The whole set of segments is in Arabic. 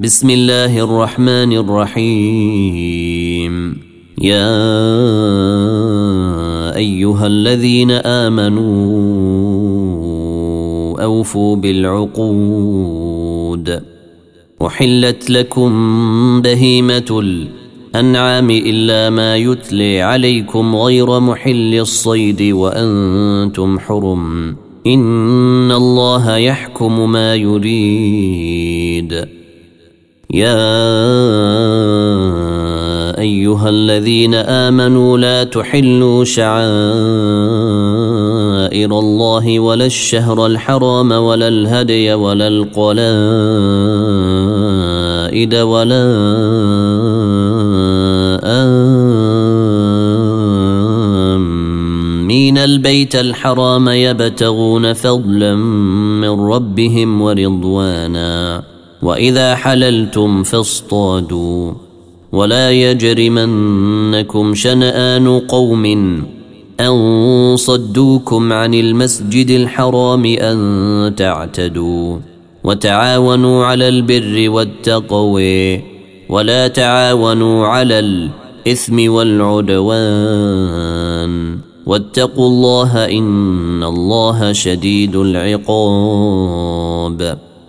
بسم الله الرحمن الرحيم. يا أيها الذين آمنوا أوفوا بالعقود. أحلت لكم بهيمة الأنعام إلا ما يتلي عليكم غير محل الصيد وأنتم حرم. إن الله يحكم ما يريد. يا أيها الذين آمنوا لا تحلوا شعائر الله ولا الشهر الحرام ولا الهدي ولا القلائد ولا آمين. البيت الحرام يبتغون فضلا من ربهم ورضوانا. وإذا حللتم فاصطادوا ولا يجرمنكم شنآن قوم أن صدوكم عن المسجد الحرام أن تعتدوا وتعاونوا على البر والتقوى ولا تعاونوا على الإثم والعدوان واتقوا الله إن الله شديد العقاب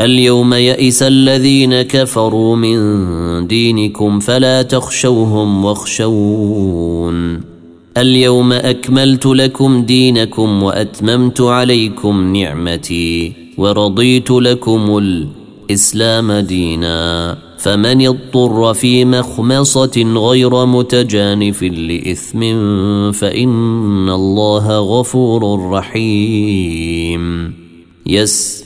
اليوم يئس الذين كفروا من دينكم فلا تخشوهم واخشون. اليوم أكملت لكم دينكم وأتممت عليكم نعمتي ورضيت لكم الإسلام دينا. فمن اضطر في مخمصة غير متجانف لإثم فإن الله غفور رحيم. يس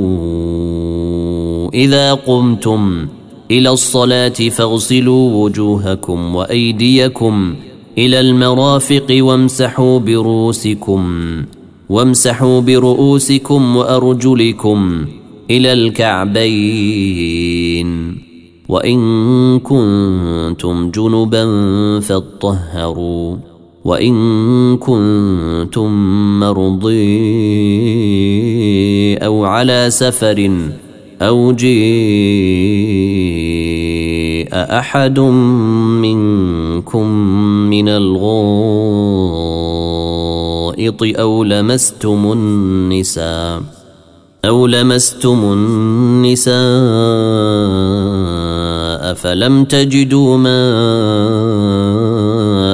إذا قمتم إلى الصلاة فاغسلوا وجوهكم وأيديكم إلى المرافق وامسحوا برؤوسكم وامسحوا برؤوسكم وأرجلكم إلى الكعبين. وإن كنتم جنبا فاطهروا وإن كنتم مرضي أو على سفر أو جيء أحد منكم من الغائط أو لمستم النساء أو لمستم النساء فلم تجدوا ماء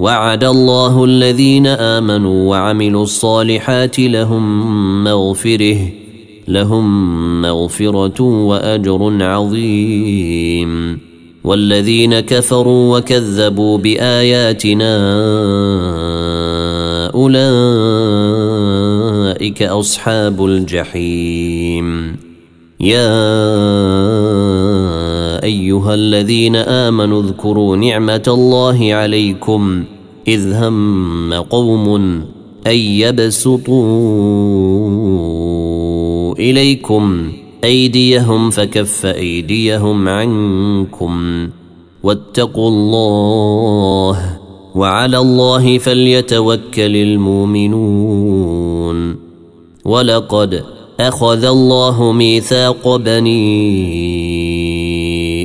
وعد الله الذين آمنوا وعملوا الصالحات لهم مغفرة لهم مغفرة وأجر عظيم. والذين كفروا وكذبوا بآياتنا أولئك أصحاب الجحيم. يا أيها الذين آمنوا اذكروا نعمة الله عليكم إذ هم قوم أن يبسطوا إليكم أيديهم فكف أيديهم عنكم واتقوا الله وعلى الله فليتوكل المؤمنون ولقد أخذ الله ميثاق بني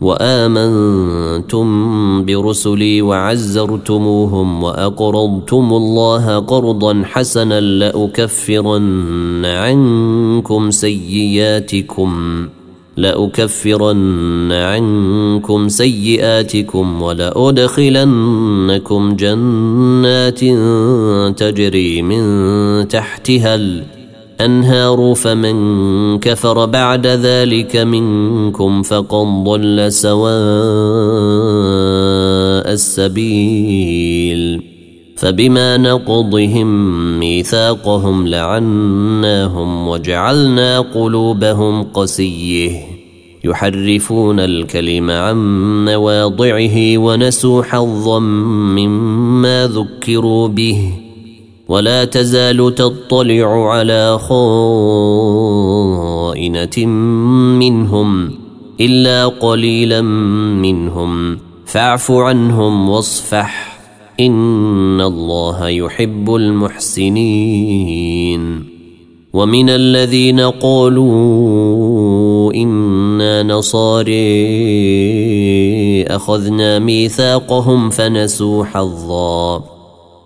وآمنتم برسلي وعزرتموهم واقرضتم الله قرضا حسنا لأكفرن عنكم سيئاتكم لأكفرن عنكم سيئاتكم ولأدخلنكم جنات تجري من تحتها الأنهار فمن كفر بعد ذلك منكم فقد ضل سواء السبيل. فبما نقضهم ميثاقهم لعناهم وجعلنا قلوبهم قسيه. يحرفون الكلم عن مواضعه ونسوا حظا مما ذكروا به. ولا تزال تطلع على خائنة منهم إلا قليلا منهم. فاعف عنهم واصفح. إن الله يحب المحسنين. ومن الذين قالوا إنا نصاري أخذنا ميثاقهم فنسوا حظا.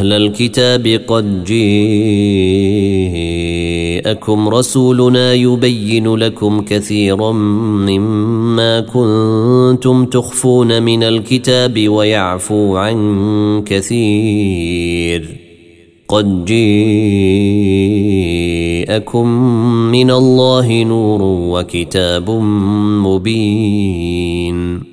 أهل الكتاب قد جيءكم رسولنا يبين لكم كثيرا مما كنتم تخفون من الكتاب ويعفو عن كثير قد جيءكم من الله نور وكتاب مبين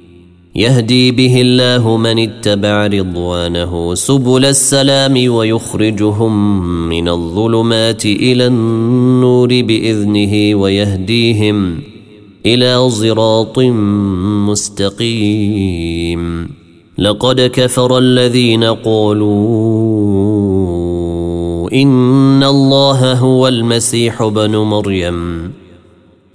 يهدي به الله من اتبع رضوانه سبل السلام ويخرجهم من الظلمات إلى النور بإذنه ويهديهم إلى صراط مستقيم. لقد كفر الذين قالوا إن الله هو المسيح بن مريم.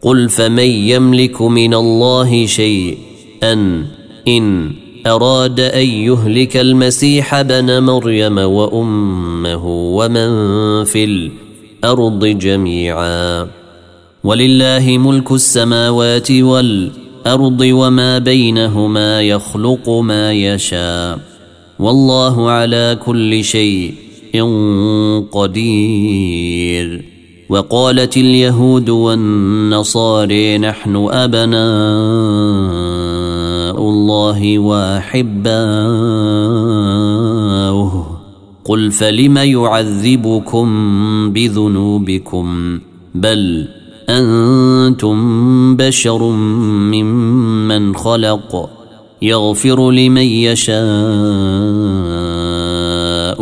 قل فمن يملك من الله شيئا إن أراد أن يهلك المسيح بن مريم وأمه ومن في الأرض جميعا. ولله ملك السماوات والأرض وما بينهما يخلق ما يشاء. والله على كل شيء قدير. وقالت اليهود والنصارى نحن أبناء الله واحباؤه قل فلم يعذبكم بذنوبكم؟ بل أنتم بشر ممن خلق. يغفر لمن يشاء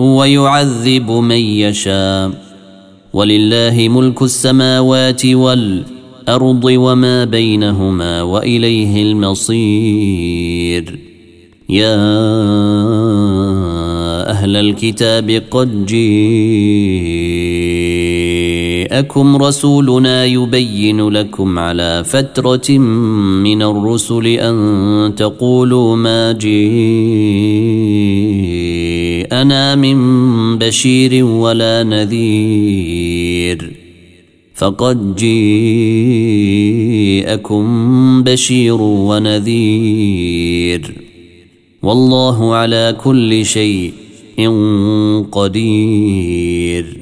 ويعذب من يشاء. ولله ملك السماوات والارض الأرض وما بينهما وإليه المصير. يا أهل الكتاب قد جيءكم رسولنا يبين لكم على فترة من الرسل أن تقولوا ما جيءنا من بشير ولا نذير. فقد جيءكم بشير ونذير. والله على كل شيء قدير.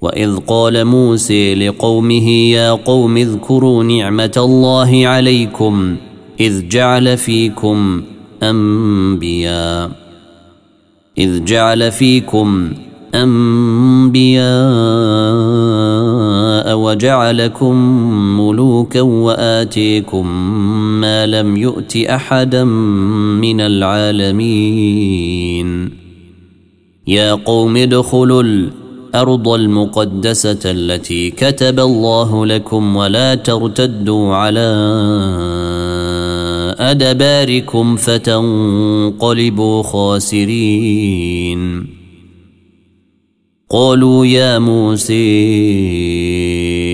وإذ قال موسى لقومه يا قوم اذكروا نعمة الله عليكم إذ جعل فيكم أنبياء. إذ جعل فيكم أنبياء. وجعلكم ملوكا وآتيكم ما لم يؤت أحدا من العالمين. يا قوم ادخلوا الأرض المقدسة التي كتب الله لكم ولا ترتدوا على أدباركم فتنقلبوا خاسرين. قالوا يا موسى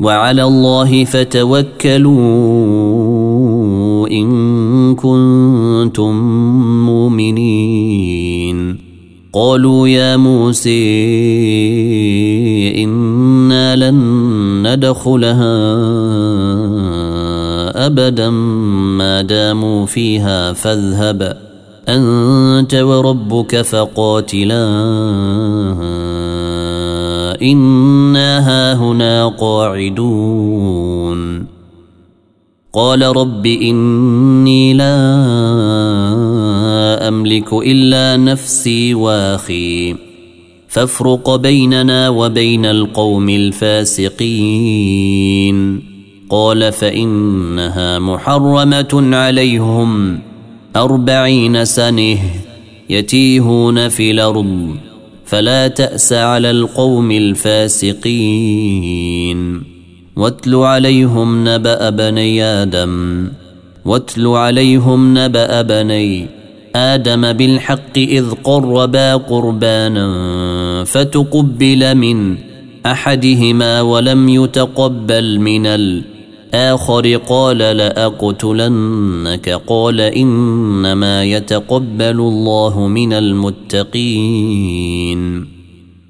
وعلى الله فتوكلوا إن كنتم مؤمنين. قالوا يا موسى إنا لن ندخلها أبدا ما داموا فيها فاذهب أنت وربك فقاتلا. انا هاهنا قاعدون قال رب اني لا املك الا نفسي واخي فافرق بيننا وبين القوم الفاسقين قال فانها محرمه عليهم اربعين سنه يتيهون في الأرض فلا تأس على القوم الفاسقين. واتل عليهم نبأ بني آدم. واتل عليهم نبأ بني آدم بالحق إذ قربا قربانا فتقبل من أحدهما ولم يتقبل من الآخر قال لأقتلنك. قال إنما يتقبل الله من المتقين.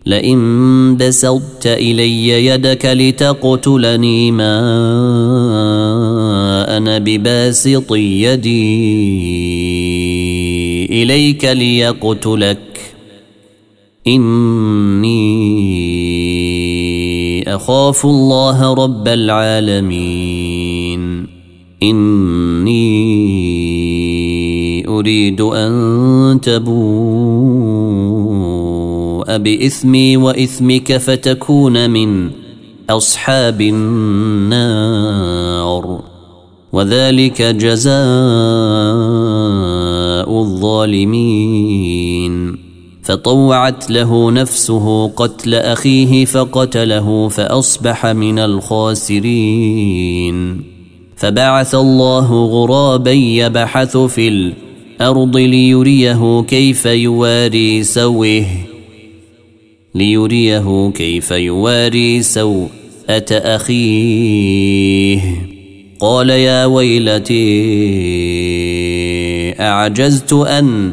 لئن بسطت إلي يدك لتقتلني ما أنا بباسط يدي إليك ليقتلك. إني أخاف الله رب العالمين. إني أريد أن تبوء بإثمي وإثمك فتكون من أصحاب النار. وذلك جزاء الظالمين. فطوعت له نفسه قتل أخيه فقتله فأصبح من الخاسرين. فبعث الله غرابا يبحث في الأرض ليريه كيف يواري سويه ليريه كيف يواري سوءة أخيه. قال يا ويلتي أعجزت أن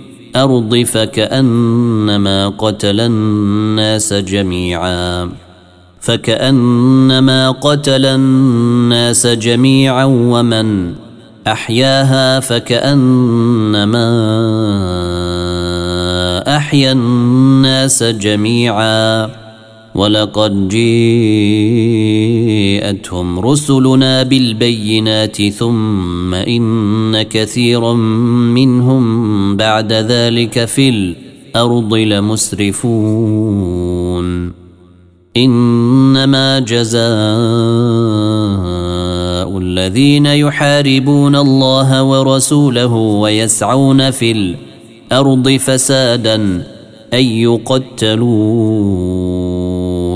فكأنما قتل الناس جميعا. فكأنما قتل الناس جميعا ومن أحياها فكأنما أحيا الناس جميعا. ولقد جيءتهم رسلنا بالبينات ثم إن كثيرا منهم بعد ذلك في الأرض لمسرفون. إنما جزاء الذين يحاربون الله ورسوله ويسعون في الأرض الأرض فسادا أن يقتلوا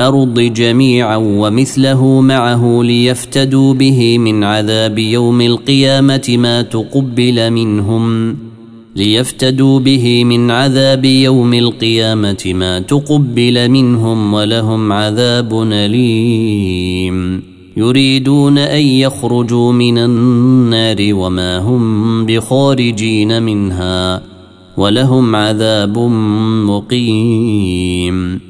الأرض جميعا ومثله معه ليفتدوا به من عذاب يوم القيامة ما تقبل منهم. ليفتدوا به من عذاب يوم القيامة ما تقبل منهم ولهم عذاب أليم. يريدون أن يخرجوا من النار وما هم بخارجين منها ولهم عذاب مقيم.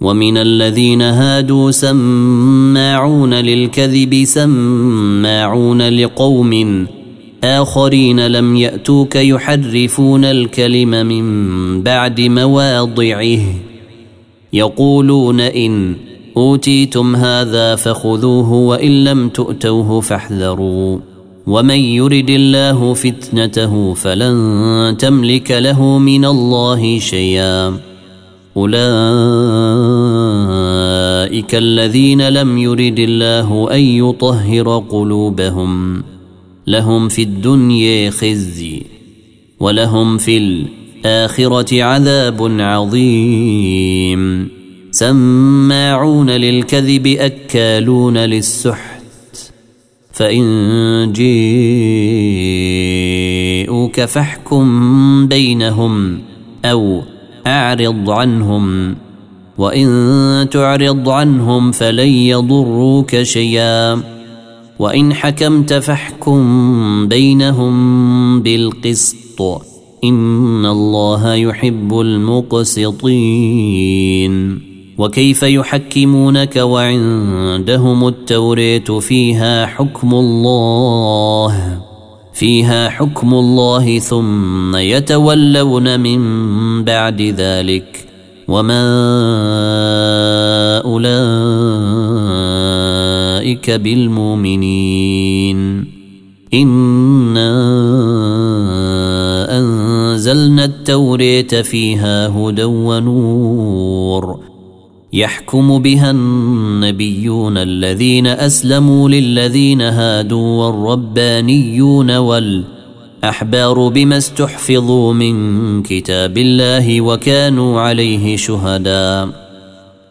ومن الذين هادوا سماعون للكذب سماعون لقوم آخرين لم يأتوك يحرفون الكلم من بعد مواضعه. يقولون إن أوتيتم هذا فخذوه وإن لم تؤتوه فاحذروا. ومن يرد الله فتنته فلن تملك له من الله شيئا. أولئك الذين لم يرد الله أن يطهر قلوبهم. لهم في الدنيا خزي ولهم في الآخرة عذاب عظيم. سماعون للكذب أكالون للسحت. فإن جيءوك فاحكم بينهم أو أعرض عنهم. وإن تعرض عنهم فلن يضروك شيئا. وإن حكمت فاحكم بينهم بالقسط. إن الله يحب المقسطين. وكيف يحكمونك وعندهم التوريت فيها حكم الله؟ فيها حكم الله ثم يتولون من بعد ذلك وما أولئك بالمؤمنين. إنا أنزلنا التوريت فيها هدى ونور. يحكم بها النبيون الذين أسلموا للذين هادوا والربانيون والأحبار بما استحفظوا من كتاب الله وكانوا عليه شهداء.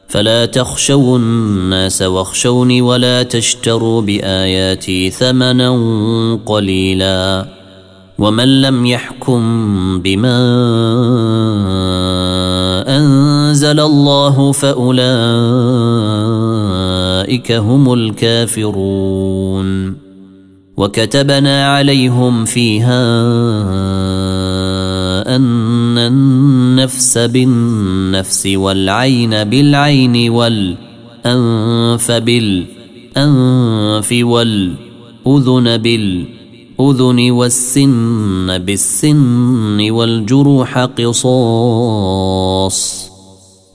فلا تخشوا الناس واخشوني ولا تشتروا بآياتي ثمنا قليلا. ومن لم يحكم بما أنزل الله فأولئك هم الكافرون وكتبنا عليهم فيها أن النفس بالنفس والعين بالعين والأنف بالأنف والأذن بالأذن والسن بالسن والجروح قصاص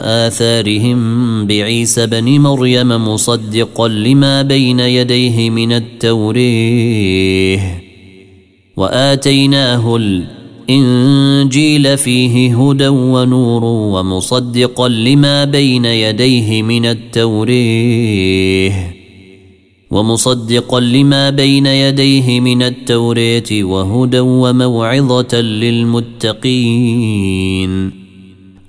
آثارهم بعيسى بن مريم مصدقا لما بين يديه من التوريه وآتيناه الإنجيل فيه هدى ونور ومصدقا لما بين يديه من التوريه ومصدقا لما بين يديه من التوريه وهدى وموعظة للمتقين.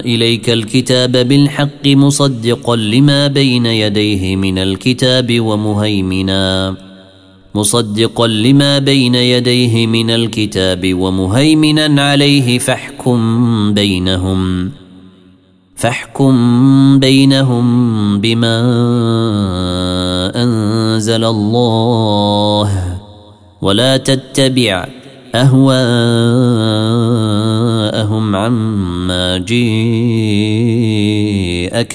إليك الكتاب بالحق مصدقا لما بين يديه من الكتاب ومهيمنا. مصدقا لما بين يديه من الكتاب ومهيمنا عليه فاحكم بينهم. فاحكم بينهم بما أنزل الله. ولا تتبع أهواءهم عما جيءك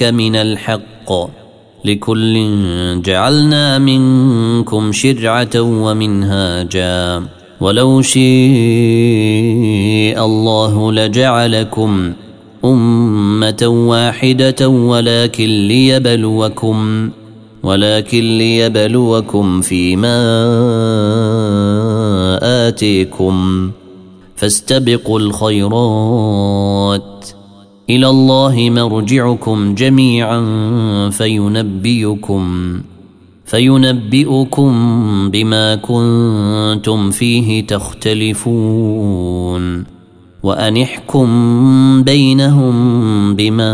من الحق لكل جعلنا منكم شرعة ومنهاجا. ولو شيء الله لجعلكم أمة واحدة ولكن ليبلوكم ولكن ليبلوكم فيما آتيكم فاستبقوا الخيرات. إلى الله مرجعكم جميعا فينبئكم فينبئكم بما كنتم فيه تختلفون. وأنحكم بينهم بما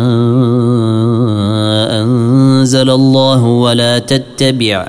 أنزل الله ولا تتبع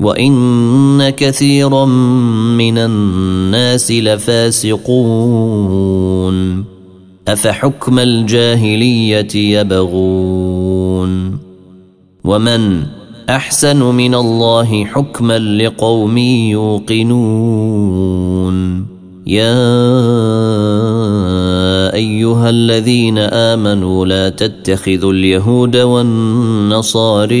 وان كثيرا من الناس لفاسقون افحكم الجاهليه يبغون ومن احسن من الله حكما لقوم يوقنون يا ايها الذين امنوا لا تتخذوا اليهود والنصاري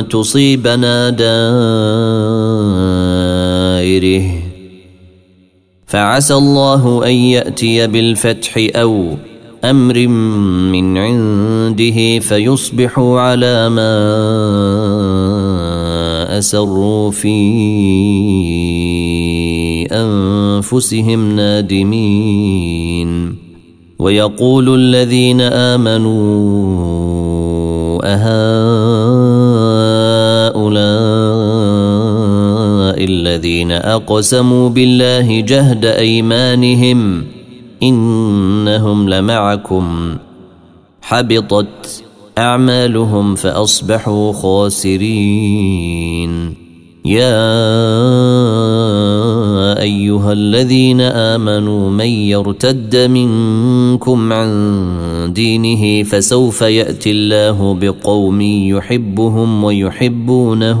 تصيبنا دائره. فعسى الله أن يأتي بالفتح أو أمر من عنده فيصبحوا على ما أسروا فيه أنفسهم نادمين. ويقول الذين آمنوا اهؤلاء الذين أقسموا بالله جهد أيمانهم إنهم لمعكم. حبطت أعمالهم فأصبحوا خاسرين. يا أيها الذين آمنوا من يرتد منكم عن دينه فسوف يأتي الله بقوم يحبهم ويحبونه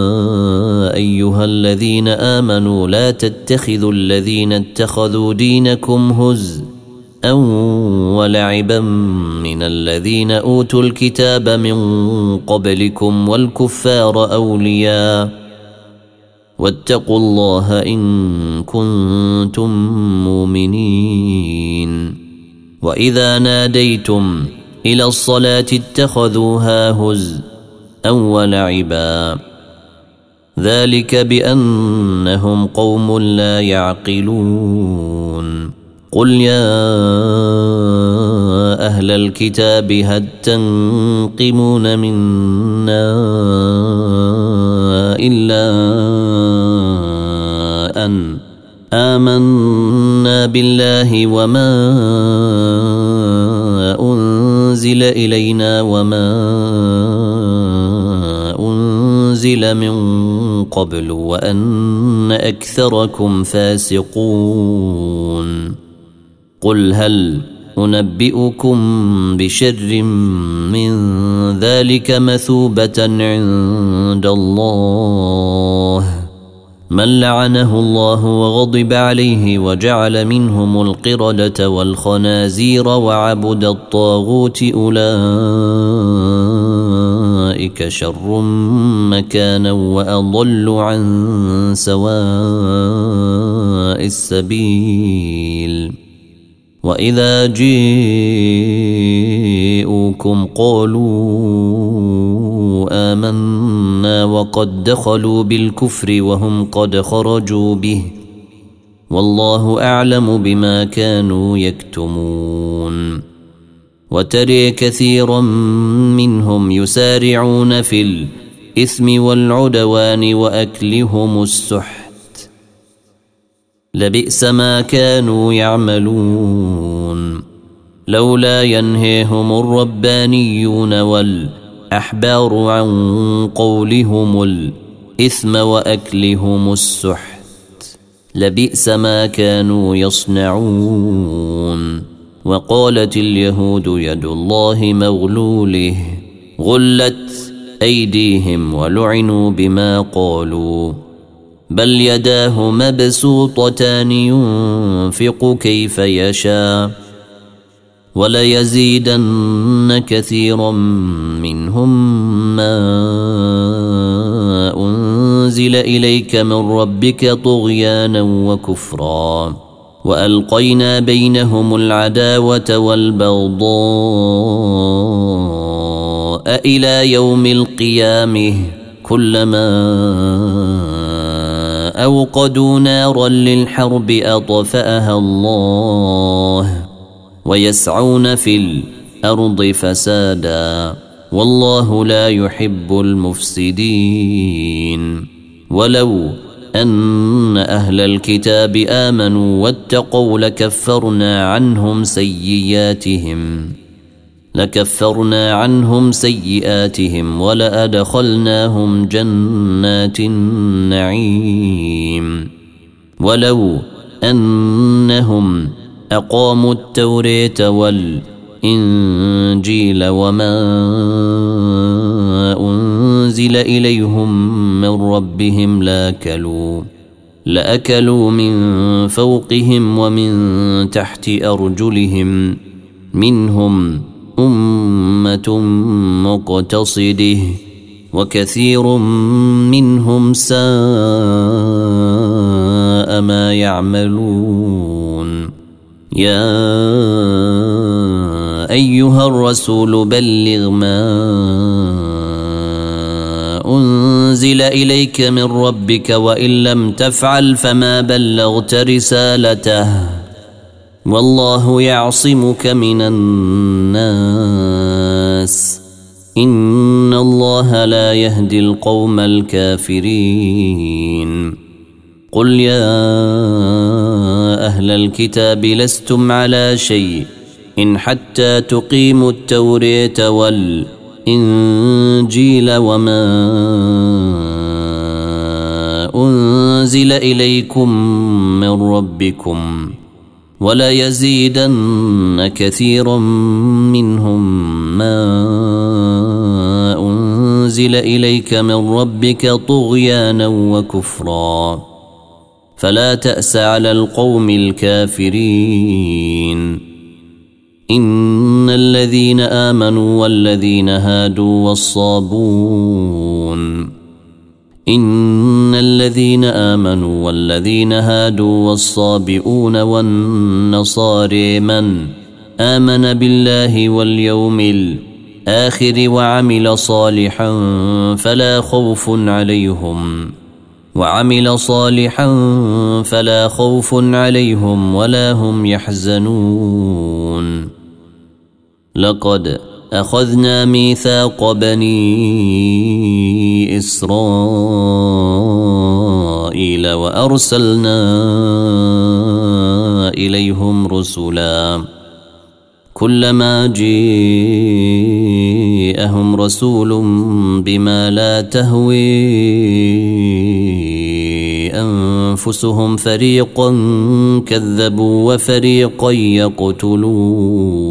أيها الذين آمنوا لا تتخذوا الذين اتخذوا دينكم هزءا ولعبا من الذين أوتوا الكتاب من قبلكم والكفار أولياء. واتقوا الله إن كنتم مؤمنين. وإذا ناديتم إلى الصلاة اتخذوها هزءا أول عبا ذلك بأنهم قوم لا يعقلون. قل يا أهل الكتاب هل تنقمون منا إلا أن آمنا بالله وما أنزل إلينا وما أنزل من قبل وأن أكثركم فاسقون. قل هل أنبئكم بشر من ذلك مثوبة عند الله؟ من لعنه الله وغضب عليه وجعل منهم القردة والخنازير وعبد الطاغوت أولئك شر مكانا وأضل عن سواء السبيل. وإذا جيءوكم قالوا آمنا وقد دخلوا بالكفر وهم قد خرجوا به. والله أعلم بما كانوا يكتمون. وتري كثيرا منهم يسارعون في الإثم والعدوان وأكلهم السحت. لبئس ما كانوا يعملون. لولا ينهيهم الربانيون والأحبار عن قولهم الإثم وأكلهم السحت. لبئس ما كانوا يصنعون. وقالت اليهود يد الله مغلوله غلت أيديهم ولعنوا بما قالوا. بل يداه مبسوطتان ينفق كيف يشاء. وليزيدن كثيرا منهم ما أنزل إليك من ربك طغيانا وكفرا. وألقينا بينهم العداوة والبغضاء إلى يوم القيامة كلما أوقدوا نارا للحرب أطفأها الله ويسعون في الأرض فسادا والله لا يحب المفسدين. ولو أن أهل الكتاب آمنوا واتقوا لكفرنا عنهم سيئاتهم لكفرنا عنهم سيئاتهم ولأدخلناهم جنات النعيم. ولو أنهم أقاموا التوريه والإنجيل وما أنزل إليهم من ربهم لاكلوا لأكلوا من فوقهم ومن تحت أرجلهم. منهم أمة مقتصده وكثير منهم ساء ما يعملون. يا أيها الرسول بلغ ما أنزل إليك من ربك وإن لم تفعل فما بلغت رسالته والله يعصمك من الناس إن الله لا يهدي القوم الكافرين قل يا أهل الكتاب لستم على شيء إن حتى تقيموا التوريه والانجيل وما أنزل إليكم من ربكم وليزيدن كثيرا منهم ما أنزل إليك من ربك طغيانا وكفرا فلا تأس على القوم الكافرين إن الذين آمنوا والذين هادوا والصابون إن الذين آمنوا والذين هادوا والصابئون والنصاري من آمن بالله واليوم الآخر وعمل صالحا فلا خوف عليهم وعمل صالحا فلا خوف عليهم ولا هم يحزنون لقد أخذنا ميثاق بني إسرائيل وأرسلنا إليهم رسلا. كلما جيءهم رسول بما لا تهوي أنفسهم فريقا كذبوا وفريقا يقتلون.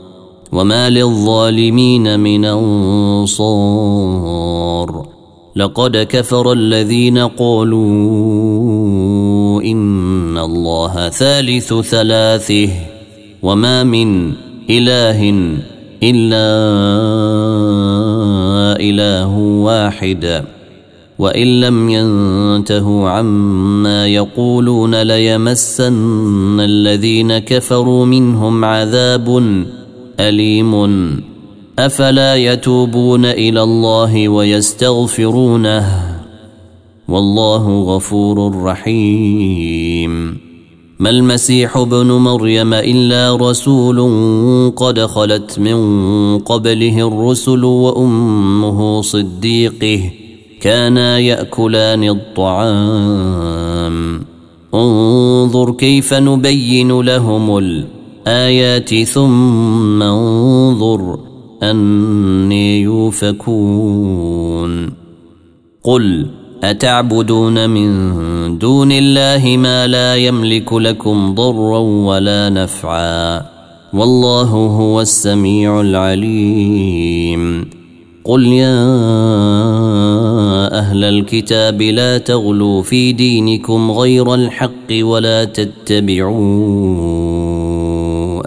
وما للظالمين من انصار. لقد كفر الذين قالوا ان الله ثالث ثلاثة وما من اله الا اله واحد. وان لم ينتهوا عما يقولون ليمسن الذين كفروا منهم عذاب أليم. أفلا يتوبون إلى الله ويستغفرونه؟ والله غفور رحيم. ما المسيح ابن مريم إلا رسول قد خلت من قبله الرسل وأمه صديقه كانا يأكلان الطعام. انظر كيف نبين لهم الايات ثم انظر أني يوفكون. قل أتعبدون من دون الله ما لا يملك لكم ضرا ولا نفعا. والله هو السميع العليم. قل يا أهل الكتاب لا تغلوا في دينكم غير الحق ولا تتبعوا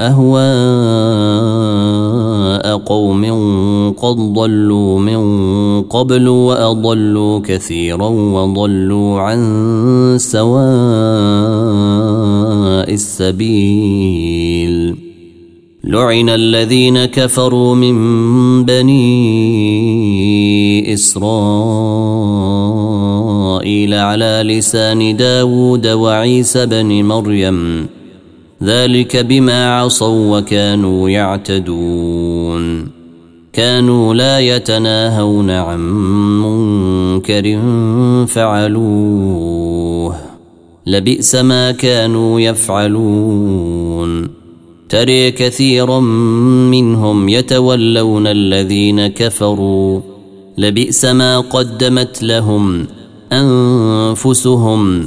أهواء قوم قد ضلوا من قبل وأضلوا كثيرا وضلوا عن سواء السبيل. لعن الذين كفروا من بني إسرائيل على لسان داود وعيسى بن مريم ذلك بما عصوا وكانوا يعتدون. كانوا لا يتناهون عن منكر فعلوه. لبئس ما كانوا يفعلون. تري كثيرا منهم يتولون الذين كفروا. لبئس ما قدمت لهم أنفسهم.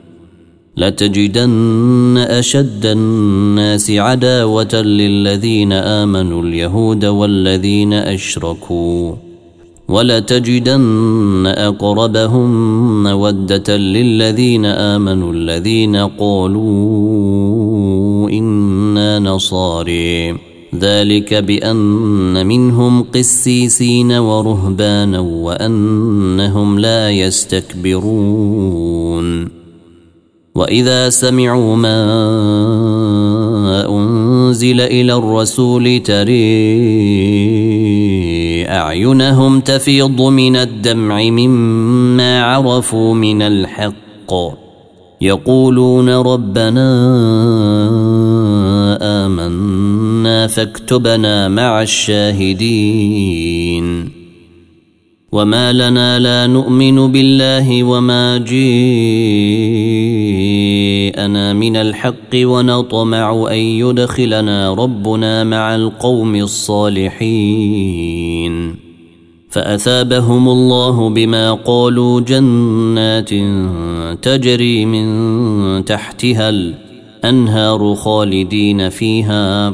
لتجدن أشد الناس عداوة للذين آمنوا اليهود والذين أشركوا. ولتجدن أقربهم مودة للذين آمنوا الذين قالوا إنا نصاري. ذلك بأن منهم قسيسين ورهبانا وأنهم لا يستكبرون. وإذا سمعوا ما أنزل إلى الرسول تري أعينهم تفيض من الدمع مما عرفوا من الحق. يقولون ربنا آمنا فاكتبنا مع الشاهدين. وما لنا لا نؤمن بالله وما جيءنا من الحق ونطمع ان يدخلنا ربنا مع القوم الصالحين فاثابهم الله بما قالوا جنات تجري من تحتها الانهار خالدين فيها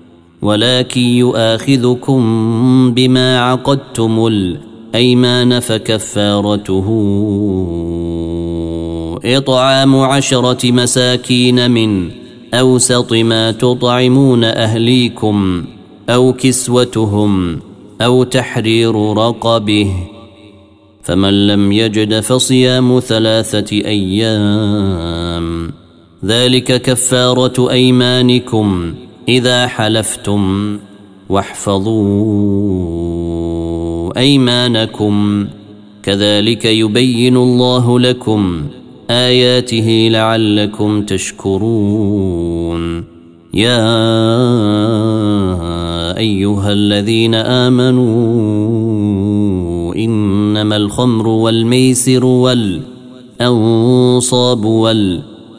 ولكن يؤاخذكم بما عقدتم الأيمان فكفارته. إطعام عشرة مساكين من أوسط ما تطعمون أهليكم أو كسوتهم أو تحرير رقبه. فمن لم يجد فصيام ثلاثة أيام ذلك كفارة أيمانكم. إذا حلفتم واحفظوا أيمانكم. كذلك يبين الله لكم آياته لعلكم تشكرون. يا أيها الذين آمنوا إنما الخمر والميسر والأنصاب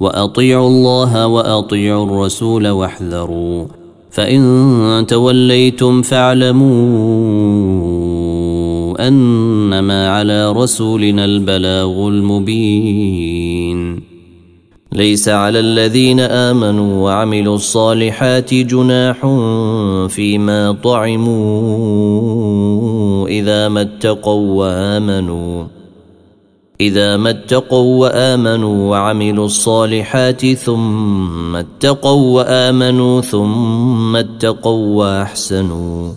وأطيعوا الله وأطيعوا الرسول واحذروا. فإن توليتم فاعلموا أنما على رسولنا البلاغ المبين. ليس على الذين آمنوا وعملوا الصالحات جناح فيما طعموا إذا ما اتقوا وآمنوا. إذا ما اتقوا وآمنوا وعملوا الصالحات ثم اتقوا وآمنوا ثم اتقوا وأحسنوا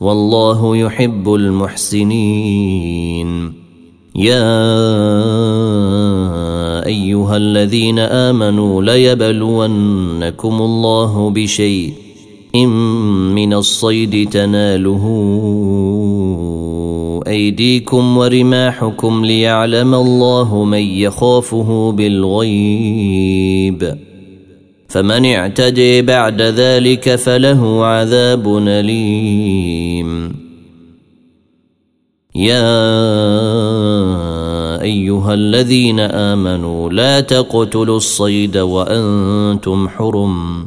والله يحب المحسنين. يا أيها الذين آمنوا ليبلونكم الله بشيء من الصيد تناله أيديكم ورماحكم ليعلم الله من يخافه بالغيب. فمن اعتدي بعد ذلك فله عذاب أليم. يا أيها الذين آمنوا لا تقتلوا الصيد وأنتم حرم.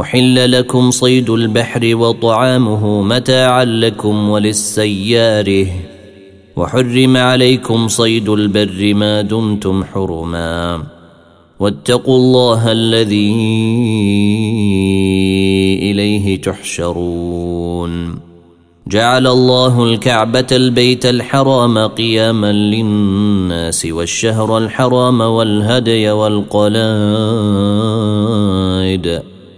أحل لكم صيد البحر وطعامه متاعا لكم وللسيارة. وحرم عليكم صيد البر ما دمتم حرما. واتقوا الله الذي إليه تحشرون. جعل الله الكعبة البيت الحرام قياما للناس والشهر الحرام والهدي والقلائد.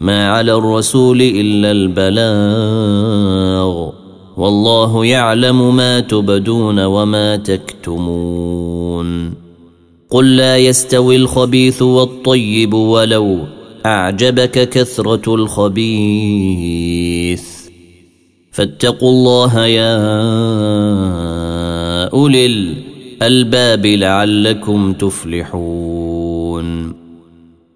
ما على الرسول إلا البلاغ والله يعلم ما تبدون وما تكتمون. قل لا يستوي الخبيث والطيب ولو أعجبك كثرة الخبيث. فاتقوا الله يا أولي الألباب لعلكم تفلحون.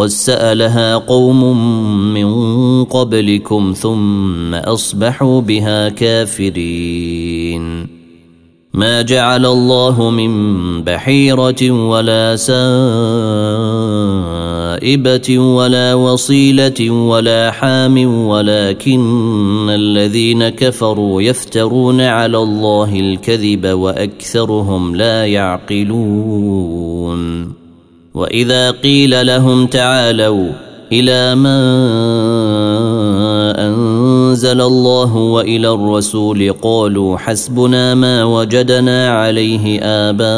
قد سالها قوم من قبلكم ثم اصبحوا بها كافرين ما جعل الله من بحيره ولا غائبة ولا وصيلة ولا حام ولكن الذين كفروا يفترون على الله الكذب وأكثرهم لا يعقلون وإذا قيل لهم تعالوا إلى ما أنزل الله وإلى الرسول قالوا حسبنا ما وجدنا عليه آباءنا.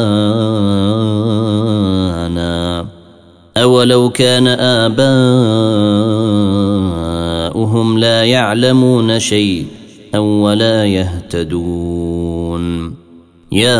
أولو كان آباؤهم لا يعلمون شيء أو ولا يهتدون. يا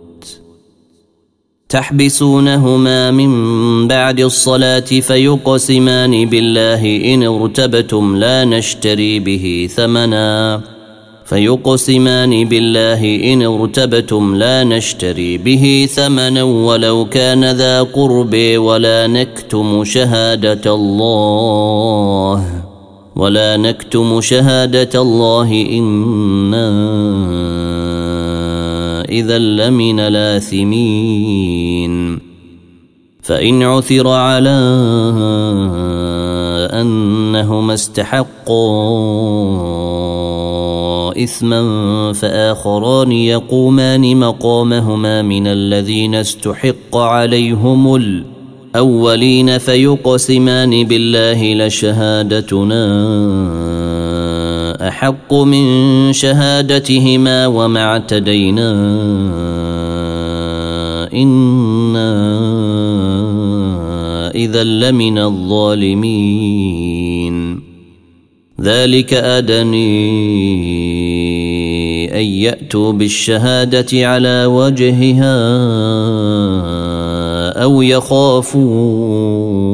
تحبسونهما من بعد الصلاة فيقسمان بالله إن ارتبتم لا نشتري به ثمناً فيقسمان بالله إن ارتبتم لا نشتري به ثمنا ولو كان ذا قرب ولا نكتم شهادة الله ولا نكتم شهادة الله إنا اذا لمن الآثمين. فإن عثر على أنهما استحقا إثما فآخران يقومان مقامهما من الذين استحق عليهم الأولين فيقسمان بالله لشهادتنا أحق من شهادتهما وما اعتدينا إنا إذا لمن الظالمين. ذلك أدني أن يأتوا بالشهادة على وجهها أو يخافوا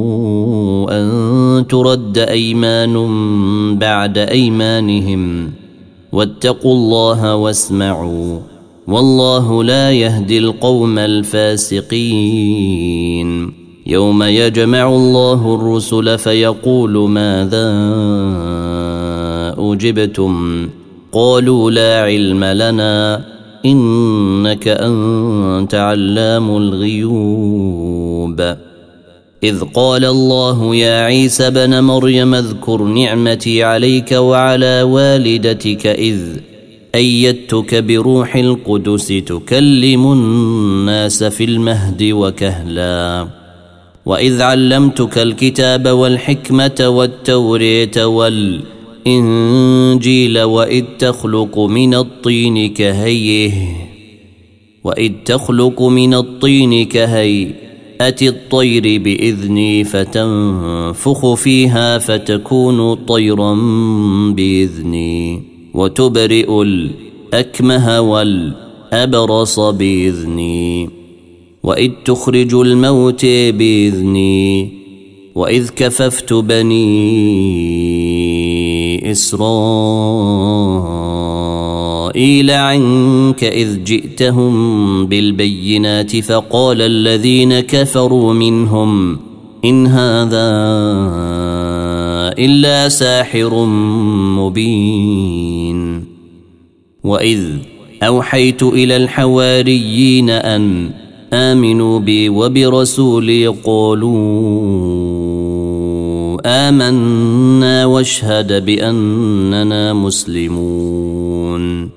أن ترد أيمان بعد أيمانهم واتقوا الله واسمعوا والله لا يهدي القوم الفاسقين. يوم يجمع الله الرسل فيقول ماذا أجبتم؟ قالوا لا علم لنا إنك أنت علام الغيوب. إذ قال الله يا عيسى بن مريم اذكر نعمتي عليك وعلى والدتك إذ أيدتك بروح القدس تكلم الناس في المهد وكهلا. وإذ علمتك الكتاب والحكمة والتوريه والإنجيل وإذ تخلق من الطين كهيه وإذ تخلق من الطين كهيئة الطير بإذني فتنفخ فيها فتكون طيرا بإذني وتبرئ الأكمه والأبرص بإذني وإذ تخرج الموت بإذني وإذ كففت بني إسرائيل عنك إذ جئتهم بالبينات فقال الذين كفروا منهم إن هذا إلا ساحر مبين وإذ أوحيت إلى الحواريين أن آمنوا بي وبرسولي قالوا آمنا واشهد بأننا مسلمون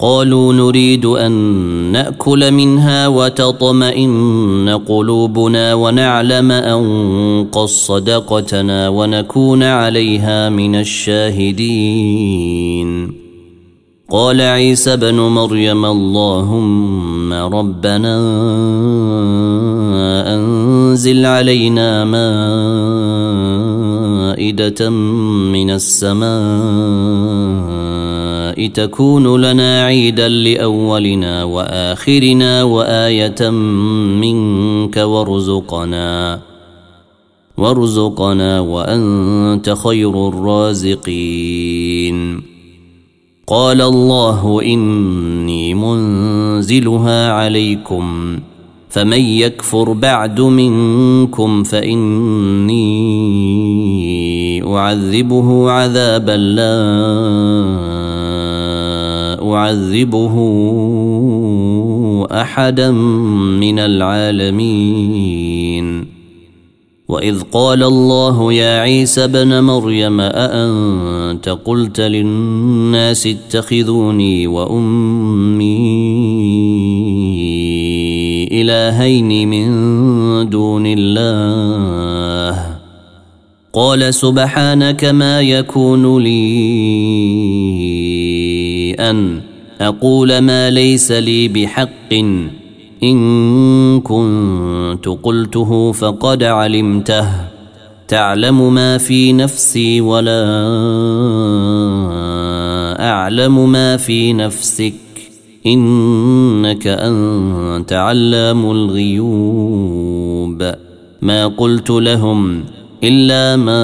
قالوا نريد أن نأكل منها وتطمئن قلوبنا ونعلم أن قد صدقتنا ونكون عليها من الشاهدين. قال عيسى بن مريم اللهم ربنا أنزل علينا مائدة من السماء تكون لنا عيدا لأولنا وآخرنا وآية منك وارزقنا وارزقنا وأنت خير الرازقين. قال الله إني منزلها عليكم فمن يكفر بعد منكم فإني أعذبه عذابا لا اعذبه أحدا من العالمين. وإذ قال الله يا عيسى بن مريم أأنت قلت للناس اتخذوني وأمي إلهين من دون الله؟ قال سبحانك ما يكون لي أن أقول ما ليس لي بحق. إن كنت قلته فقد علمته. تعلم ما في نفسي ولا أعلم ما في نفسك. إنك أنت علام الغيوب. ما قلت لهم إلا ما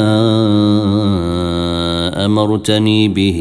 أمرتني به.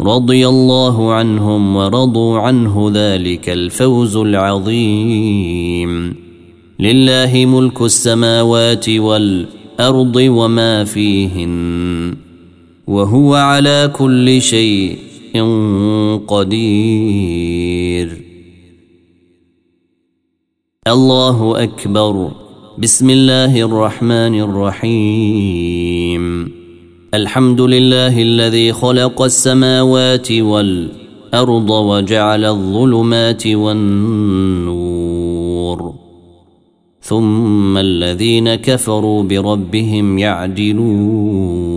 رضي الله عنهم ورضوا عنه ذلك الفوز العظيم. لله ملك السماوات والأرض وما فيهن وهو على كل شيء قدير. الله أكبر. بسم الله الرحمن الرحيم. الحمد لله الذي خلق السماوات والأرض وجعل الظلمات والنور. ثم الذين كفروا بربهم يعدلون.